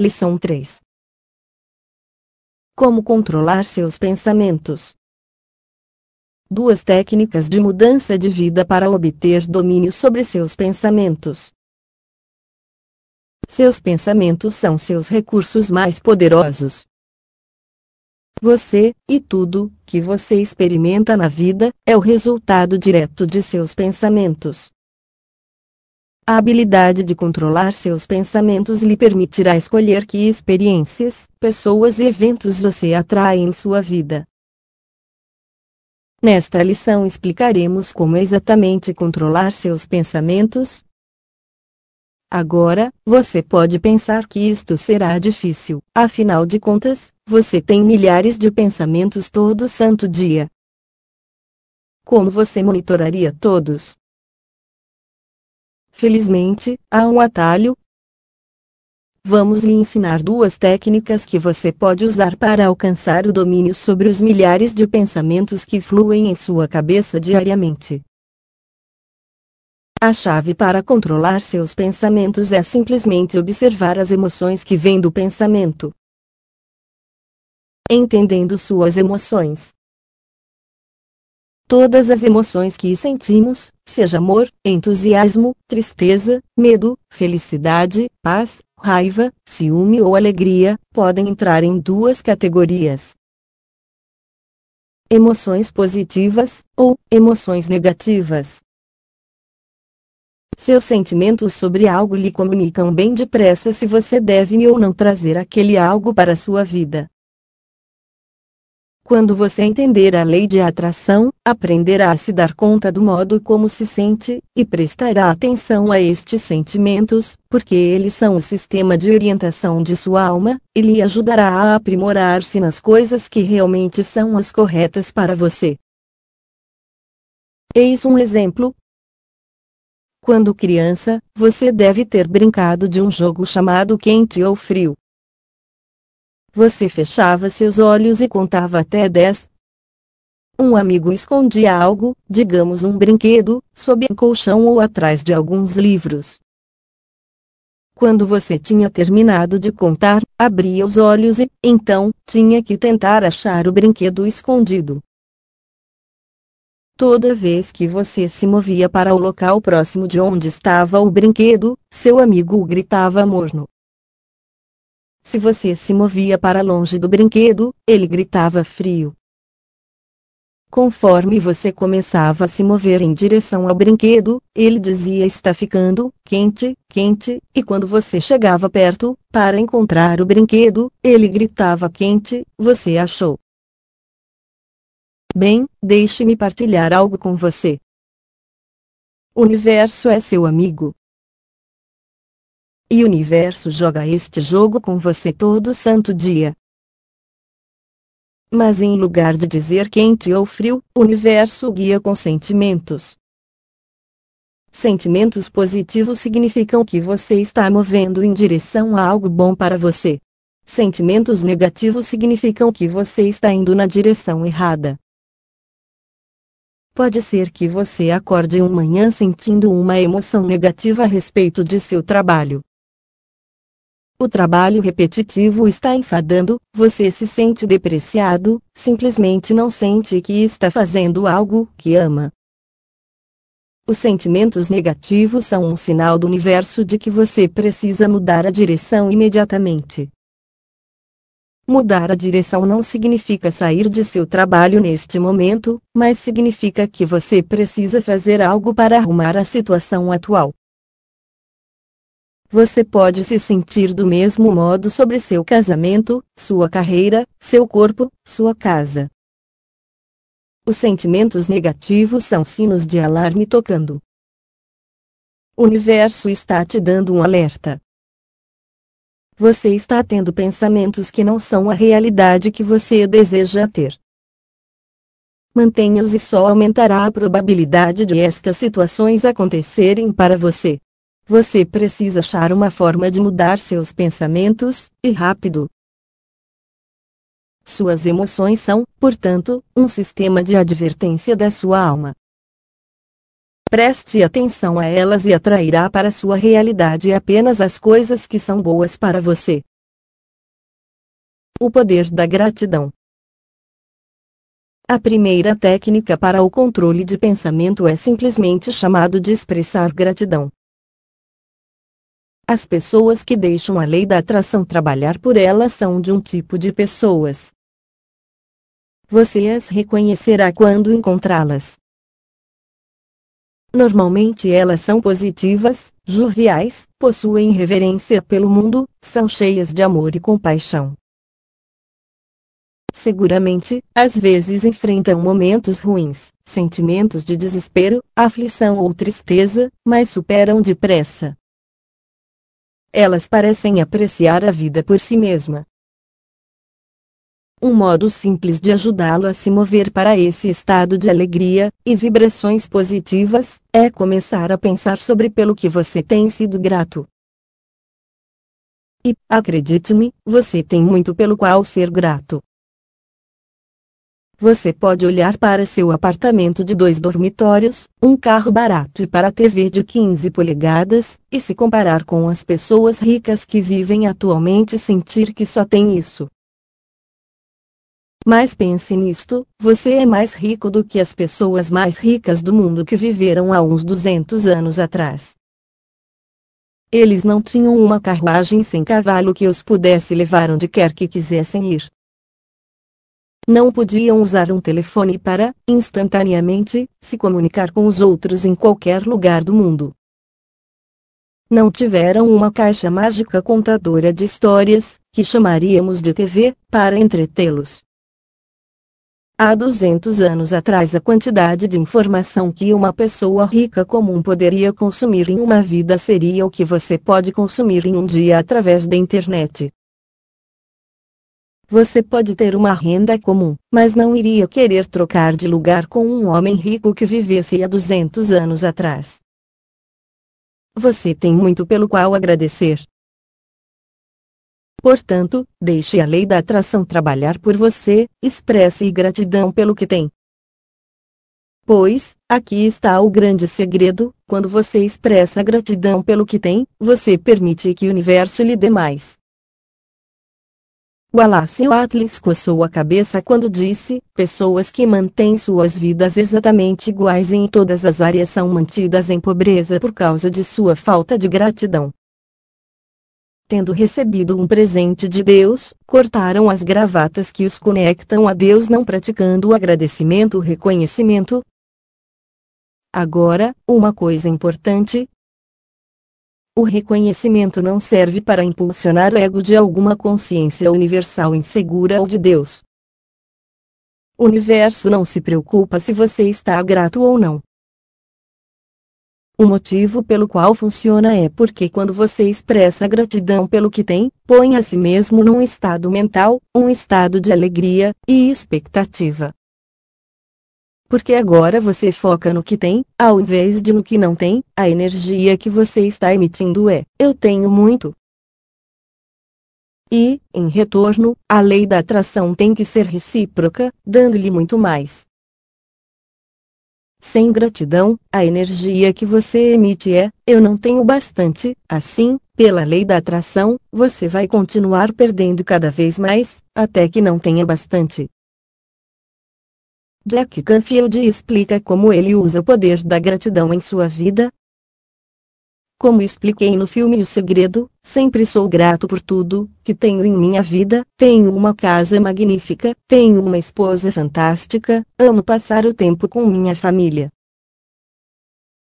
Lição 3 Como controlar seus pensamentos. Duas técnicas de mudança de vida para obter domínio sobre seus pensamentos. Seus pensamentos são seus recursos mais poderosos. Você, e tudo, que você experimenta na vida, é o resultado direto de seus pensamentos. A habilidade de controlar seus pensamentos lhe permitirá escolher que experiências, pessoas e eventos você atrai em sua vida. Nesta lição explicaremos como exatamente controlar seus pensamentos. Agora, você pode pensar que isto será difícil, afinal de contas, você tem milhares de pensamentos todo santo dia. Como você monitoraria todos? Felizmente, há um atalho. Vamos lhe ensinar duas técnicas que você pode usar para alcançar o domínio sobre os milhares de pensamentos que fluem em sua cabeça diariamente. A chave para controlar seus pensamentos é simplesmente observar as emoções que vêm do pensamento. Entendendo suas emoções, Todas as emoções que sentimos, seja amor, entusiasmo, tristeza, medo, felicidade, paz, raiva, ciúme ou alegria, podem entrar em duas categorias. Emoções positivas, ou emoções negativas. Seus sentimentos sobre algo lhe comunicam bem depressa se você deve ou não trazer aquele algo para sua vida. Quando você entender a lei de atração, aprenderá a se dar conta do modo como se sente, e prestará atenção a estes sentimentos, porque eles são o sistema de orientação de sua alma, e lhe ajudará a aprimorar-se nas coisas que realmente são as corretas para você. Eis um exemplo. Quando criança, você deve ter brincado de um jogo chamado quente ou frio. Você fechava seus olhos e contava até 10. Um amigo escondia algo, digamos um brinquedo, sob um colchão ou atrás de alguns livros. Quando você tinha terminado de contar, abria os olhos e, então, tinha que tentar achar o brinquedo escondido. Toda vez que você se movia para o local próximo de onde estava o brinquedo, seu amigo gritava morno. Se você se movia para longe do brinquedo, ele gritava frio. Conforme você começava a se mover em direção ao brinquedo, ele dizia está ficando quente, quente, e quando você chegava perto, para encontrar o brinquedo, ele gritava quente, você achou. Bem, deixe-me partilhar algo com você. O universo é seu amigo. E o universo joga este jogo com você todo santo dia. Mas em lugar de dizer quente ou frio, o universo guia com sentimentos. Sentimentos positivos significam que você está movendo em direção a algo bom para você. Sentimentos negativos significam que você está indo na direção errada. Pode ser que você acorde uma manhã sentindo uma emoção negativa a respeito de seu trabalho. O trabalho repetitivo está enfadando, você se sente depreciado, simplesmente não sente que está fazendo algo que ama. Os sentimentos negativos são um sinal do universo de que você precisa mudar a direção imediatamente. Mudar a direção não significa sair de seu trabalho neste momento, mas significa que você precisa fazer algo para arrumar a situação atual. Você pode se sentir do mesmo modo sobre seu casamento, sua carreira, seu corpo, sua casa. Os sentimentos negativos são sinos de alarme tocando. O universo está te dando um alerta. Você está tendo pensamentos que não são a realidade que você deseja ter. Mantenha-os e só aumentará a probabilidade de estas situações acontecerem para você. Você precisa achar uma forma de mudar seus pensamentos, e rápido. Suas emoções são, portanto, um sistema de advertência da sua alma. Preste atenção a elas e atrairá para sua realidade apenas as coisas que são boas para você. o poder da gratidão. A primeira técnica para o controle de pensamento é simplesmente chamado de expressar gratidão. As pessoas que deixam a lei da atração trabalhar por elas são de um tipo de pessoas. Você as reconhecerá quando encontrá-las. Normalmente elas são positivas, joviais, possuem reverência pelo mundo, são cheias de amor e compaixão. Seguramente, às vezes enfrentam momentos ruins, sentimentos de desespero, aflição ou tristeza, mas superam depressa. Elas parecem apreciar a vida por si mesma. Um modo simples de ajudá-lo a se mover para esse estado de alegria e vibrações positivas é começar a pensar sobre pelo que você tem sido grato. E, acredite-me, você tem muito pelo qual ser grato. Você pode olhar para seu apartamento de dois dormitórios, um carro barato e para TV de 15 polegadas, e se comparar com as pessoas ricas que vivem atualmente e sentir que só tem isso. Mas pense nisto, você é mais rico do que as pessoas mais ricas do mundo que viveram há uns 200 anos atrás. Eles não tinham uma carruagem sem cavalo que os pudesse levar onde quer que quisessem ir não podiam usar um telefone para, instantaneamente, se comunicar com os outros em qualquer lugar do mundo. Não tiveram uma caixa mágica contadora de histórias, que chamaríamos de TV, para entretê-los. Há 200 anos atrás a quantidade de informação que uma pessoa rica comum poderia consumir em uma vida seria o que você pode consumir em um dia através da internet. Você pode ter uma renda comum, mas não iria querer trocar de lugar com um homem rico que vivesse há 200 anos atrás. Você tem muito pelo qual agradecer. Portanto, deixe a lei da atração trabalhar por você, expresse gratidão pelo que tem. Pois, aqui está o grande segredo: quando você expressa gratidão pelo que tem, você permite que o universo lhe dê mais. Wallace Atlas coçou a cabeça quando disse: pessoas que mantêm suas vidas exatamente iguais em todas as áreas são mantidas em pobreza por causa de sua falta de gratidão. Tendo recebido um presente de Deus, cortaram as gravatas que os conectam a Deus não praticando o agradecimento o reconhecimento. Agora, uma coisa importante, o reconhecimento não serve para impulsionar o ego de alguma consciência universal insegura ou de Deus. O universo não se preocupa se você está grato ou não. O motivo pelo qual funciona é porque quando você expressa gratidão pelo que tem, põe a si mesmo num estado mental, um estado de alegria e expectativa porque agora você foca no que tem, ao invés de no que não tem, a energia que você está emitindo é: eu tenho muito. E, em retorno, a lei da atração tem que ser recíproca, dando-lhe muito mais. Sem gratidão, a energia que você emite é: eu não tenho bastante, assim, pela lei da atração, você vai continuar perdendo cada vez mais, até que não tenha bastante. Jack Canfield explica como ele usa o poder da gratidão em sua vida. Como expliquei no filme O Segredo, sempre sou grato por tudo que tenho em minha vida. Tenho uma casa magnífica, tenho uma esposa fantástica, amo passar o tempo com minha família.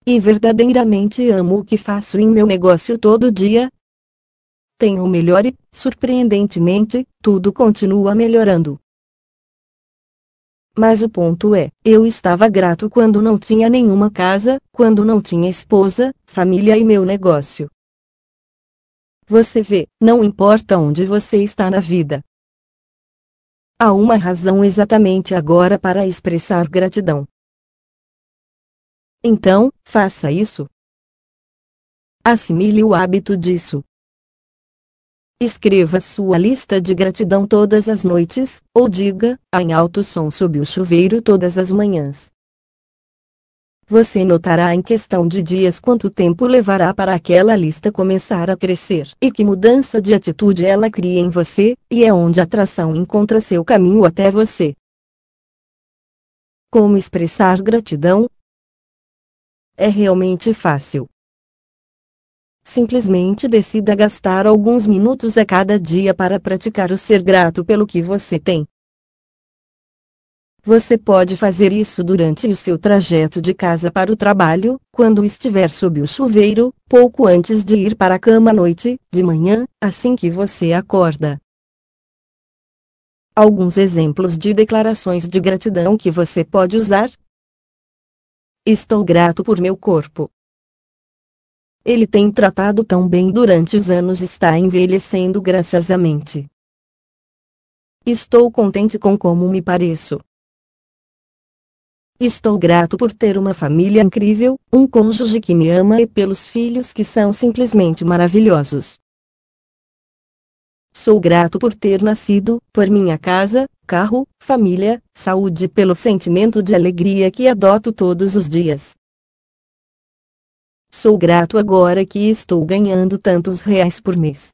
E verdadeiramente amo o que faço em meu negócio todo dia. Tenho melhor e, surpreendentemente, tudo continua melhorando. Mas o ponto é, eu estava grato quando não tinha nenhuma casa, quando não tinha esposa, família e meu negócio. Você vê, não importa onde você está na vida. Há uma razão exatamente agora para expressar gratidão. Então, faça isso. Assimile o hábito disso. Escreva sua lista de gratidão todas as noites, ou diga, em alto som sob o chuveiro todas as manhãs. Você notará em questão de dias quanto tempo levará para aquela lista começar a crescer e que mudança de atitude ela cria em você, e é onde a atração encontra seu caminho até você. Como expressar gratidão? É realmente fácil. Simplesmente decida gastar alguns minutos a cada dia para praticar o ser grato pelo que você tem. Você pode fazer isso durante o seu trajeto de casa para o trabalho, quando estiver sob o chuveiro, pouco antes de ir para a cama à noite, de manhã, assim que você acorda. Alguns exemplos de declarações de gratidão que você pode usar. Estou grato por meu corpo. Ele tem tratado tão bem durante os anos está envelhecendo graciosamente. Estou contente com como me pareço. Estou grato por ter uma família incrível, um cônjuge que me ama e pelos filhos que são simplesmente maravilhosos. Sou grato por ter nascido, por minha casa, carro, família, saúde e pelo sentimento de alegria que adoto todos os dias. Sou grato agora que estou ganhando tantos reais por mês.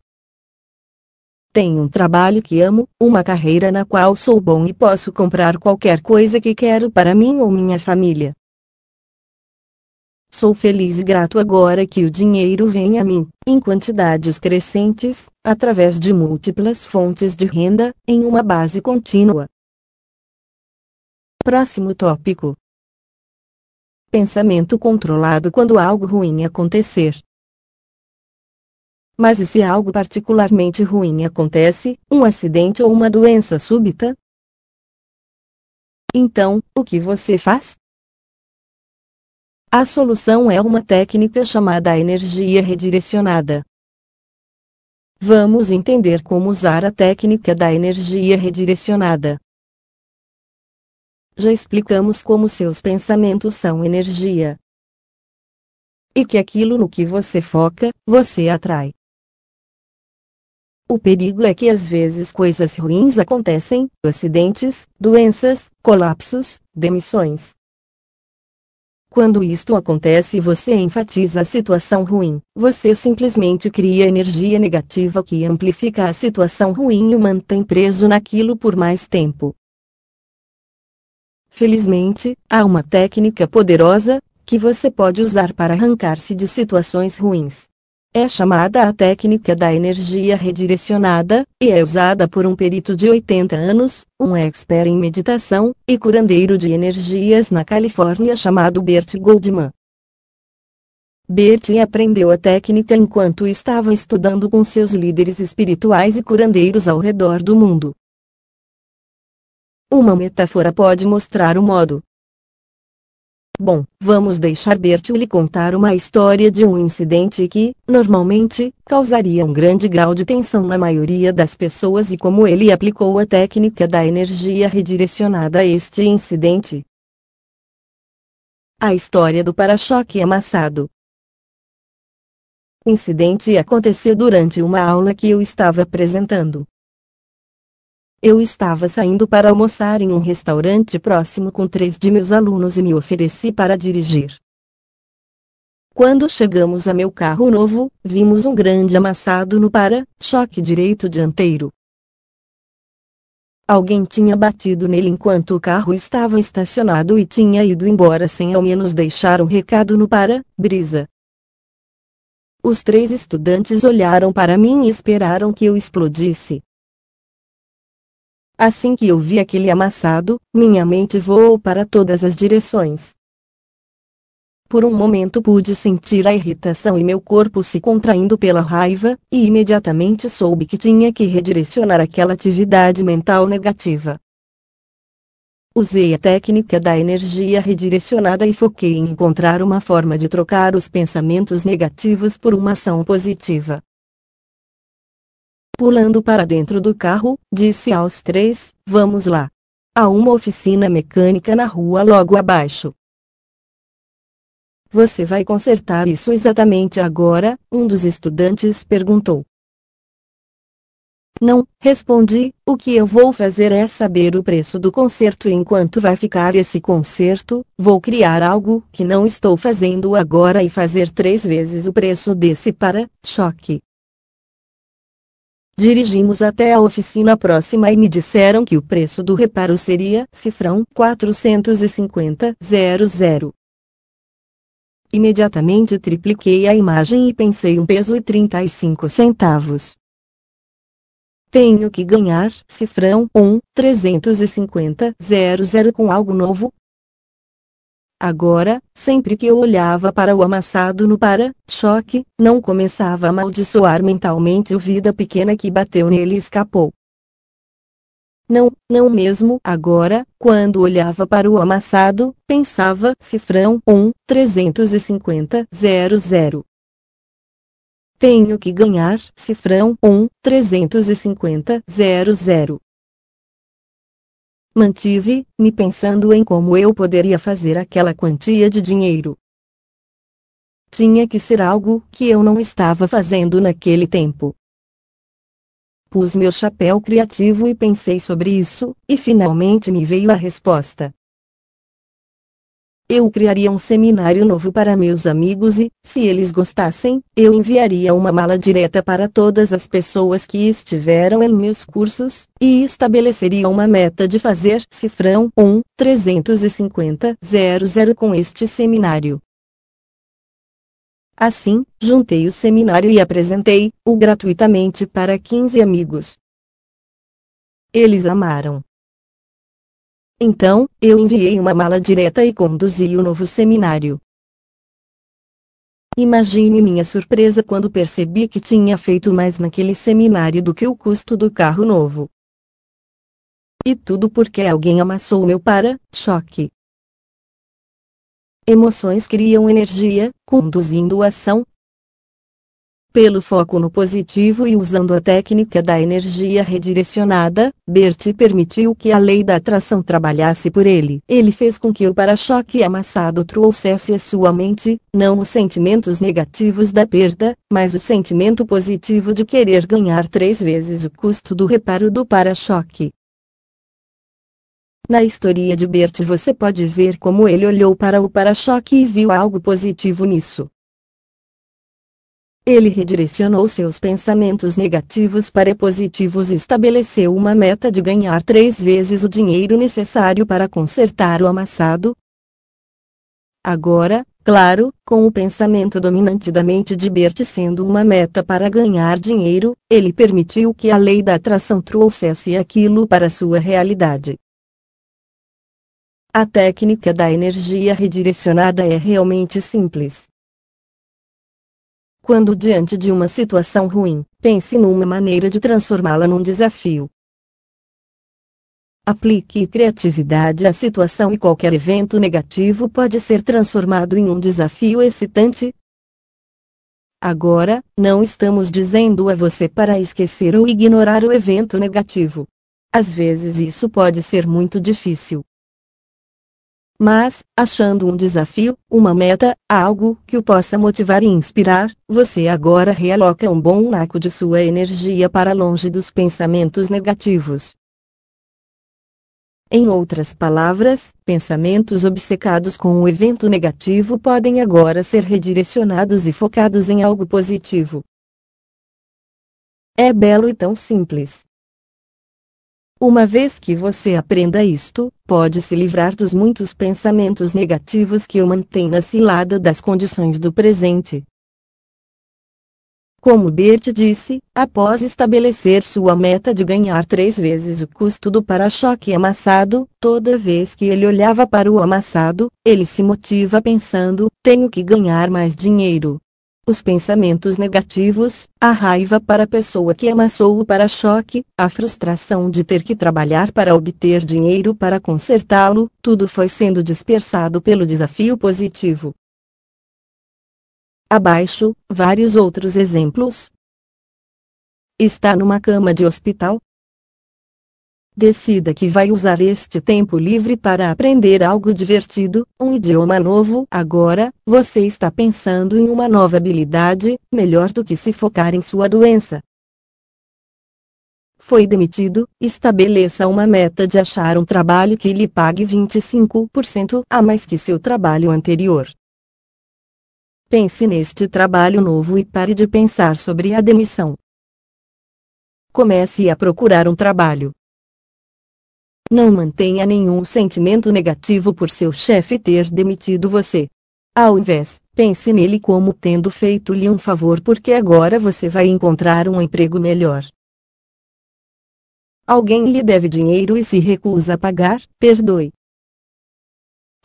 Tenho um trabalho que amo, uma carreira na qual sou bom e posso comprar qualquer coisa que quero para mim ou minha família. Sou feliz e grato agora que o dinheiro vem a mim, em quantidades crescentes, através de múltiplas fontes de renda, em uma base contínua. Próximo tópico: Pensamento controlado quando algo ruim acontecer. Mas e se algo particularmente ruim acontece, um acidente ou uma doença súbita? Então, o que você faz? A solução é uma técnica chamada energia redirecionada. Vamos entender como usar a técnica da energia redirecionada. Já explicamos como seus pensamentos são energia. E que aquilo no que você foca, você atrai. O perigo é que às vezes coisas ruins acontecem, acidentes, doenças, colapsos, demissões. Quando isto acontece e você enfatiza a situação ruim, você simplesmente cria energia negativa que amplifica a situação ruim e o mantém preso naquilo por mais tempo. Felizmente, há uma técnica poderosa, que você pode usar para arrancar-se de situações ruins. É chamada a técnica da energia redirecionada, e é usada por um perito de 80 anos, um expert em meditação, e curandeiro de energias na Califórnia chamado Bert Goldman. Bert aprendeu a técnica enquanto estava estudando com seus líderes espirituais e curandeiros ao redor do mundo. Uma metáfora pode mostrar o modo Bom, vamos deixar Bert lhe contar uma história de um incidente que, normalmente, causaria um grande grau de tensão na maioria das pessoas e como ele aplicou a técnica da energia redirecionada a este incidente. A história do para-choque amassado. O incidente aconteceu durante uma aula que eu estava apresentando. Eu estava saindo para almoçar em um restaurante próximo com três de meus alunos e me ofereci para dirigir. Quando chegamos a meu carro novo, vimos um grande amassado no para-choque direito dianteiro. Alguém tinha batido nele enquanto o carro estava estacionado e tinha ido embora sem ao menos deixar um recado no para-brisa. Os três estudantes olharam para mim e esperaram que eu explodisse. Assim que eu vi aquele amassado, minha mente voou para todas as direções. Por um momento pude sentir a irritação e meu corpo se contraindo pela raiva, e imediatamente soube que tinha que redirecionar aquela atividade mental negativa. Usei a técnica da energia redirecionada e foquei em encontrar uma forma de trocar os pensamentos negativos por uma ação positiva. Pulando para dentro do carro, disse aos três: Vamos lá. Há uma oficina mecânica na rua logo abaixo. Você vai consertar isso exatamente agora? Um dos estudantes perguntou. Não, respondi, o que eu vou fazer é saber o preço do conserto e enquanto vai ficar esse conserto, vou criar algo que não estou fazendo agora e fazer três vezes o preço desse para-choque. Dirigimos até a oficina próxima e me disseram que o preço do reparo seria cifrão 450 00. Imediatamente tripliquei a imagem e pensei um peso e 35 centavos. Tenho que ganhar cifrão 1, 350 00 com algo novo. Agora, sempre que eu olhava para o amassado no para-choque, não começava a amaldiçoar mentalmente o vida pequena que bateu nele e escapou. Não, não mesmo agora, quando olhava para o amassado, pensava cifrão 1, 350 00. Tenho que ganhar cifrão 1 350 00. Mantive, me pensando em como eu poderia fazer aquela quantia de dinheiro. Tinha que ser algo que eu não estava fazendo naquele tempo. Pus meu chapéu criativo e pensei sobre isso, e finalmente me veio a resposta. Eu criaria um seminário novo para meus amigos e, se eles gostassem, eu enviaria uma mala direta para todas as pessoas que estiveram em meus cursos, e estabeleceria uma meta de fazer cifrão 1 350 00 com este seminário. Assim, juntei o seminário e apresentei-o gratuitamente para 15 amigos. Eles amaram. Então, eu enviei uma mala direta e conduzi o novo seminário. Imagine minha surpresa quando percebi que tinha feito mais naquele seminário do que o custo do carro novo. E tudo porque alguém amassou meu para-choque. Emoções criam energia, conduzindo ação, pelo foco no positivo e usando a técnica da energia redirecionada, Bert permitiu que a lei da atração trabalhasse por ele. Ele fez com que o para-choque amassado trouxesse à sua mente, não os sentimentos negativos da perda, mas o sentimento positivo de querer ganhar três vezes o custo do reparo do para-choque. Na história de Bert você pode ver como ele olhou para o para-choque e viu algo positivo nisso. Ele redirecionou seus pensamentos negativos para positivos e estabeleceu uma meta de ganhar três vezes o dinheiro necessário para consertar o amassado. Agora, claro, com o pensamento dominante da mente de Bert sendo uma meta para ganhar dinheiro, ele permitiu que a lei da atração trouxesse aquilo para sua realidade. A técnica da energia redirecionada é realmente simples. Quando diante de uma situação ruim, pense numa maneira de transformá-la num desafio. Aplique criatividade à situação e qualquer evento negativo pode ser transformado em um desafio excitante. Agora, não estamos dizendo a você para esquecer ou ignorar o evento negativo. Às vezes isso pode ser muito difícil. Mas, achando um desafio, uma meta, algo que o possa motivar e inspirar, você agora realoca um bom naco de sua energia para longe dos pensamentos negativos. Em outras palavras, pensamentos obcecados com o evento negativo podem agora ser redirecionados e focados em algo positivo. É belo e tão simples. Uma vez que você aprenda isto, pode se livrar dos muitos pensamentos negativos que o mantêm na cilada das condições do presente. Como Bert disse, após estabelecer sua meta de ganhar três vezes o custo do para-choque amassado, toda vez que ele olhava para o amassado, ele se motiva pensando: tenho que ganhar mais dinheiro. Os pensamentos negativos, a raiva para a pessoa que amassou o para-choque, a frustração de ter que trabalhar para obter dinheiro para consertá-lo, tudo foi sendo dispersado pelo desafio positivo. Abaixo, vários outros exemplos. Está numa cama de hospital, Decida que vai usar este tempo livre para aprender algo divertido, um idioma novo. Agora, você está pensando em uma nova habilidade, melhor do que se focar em sua doença. foi demitido, estabeleça uma meta de achar um trabalho que lhe pague 25% a mais que seu trabalho anterior. Pense neste trabalho novo e pare de pensar sobre a demissão. Comece a procurar um trabalho. Não mantenha nenhum sentimento negativo por seu chefe ter demitido você. Ao invés, pense nele como tendo feito-lhe um favor porque agora você vai encontrar um emprego melhor. Alguém lhe deve dinheiro e se recusa a pagar, perdoe.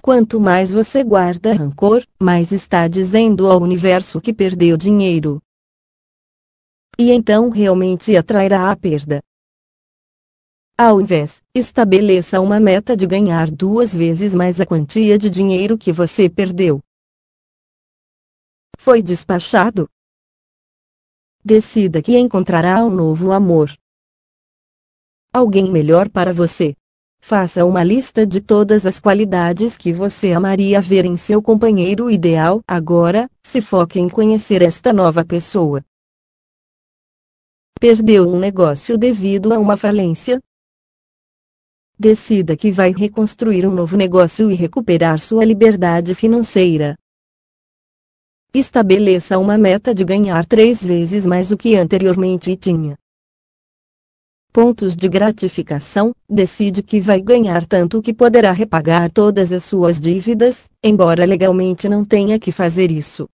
Quanto mais você guarda rancor, mais está dizendo ao universo que perdeu dinheiro. E então realmente atrairá a perda. Ao invés, estabeleça uma meta de ganhar duas vezes mais a quantia de dinheiro que você perdeu. Foi despachado? Decida que encontrará um novo amor alguém melhor para você. Faça uma lista de todas as qualidades que você amaria ver em seu companheiro ideal. Agora, se foque em conhecer esta nova pessoa. Perdeu um negócio devido a uma falência? Decida que vai reconstruir um novo negócio e recuperar sua liberdade financeira. Estabeleça uma meta de ganhar três vezes mais do que anteriormente tinha pontos de gratificação, decide que vai ganhar tanto que poderá repagar todas as suas dívidas, embora legalmente não tenha que fazer isso.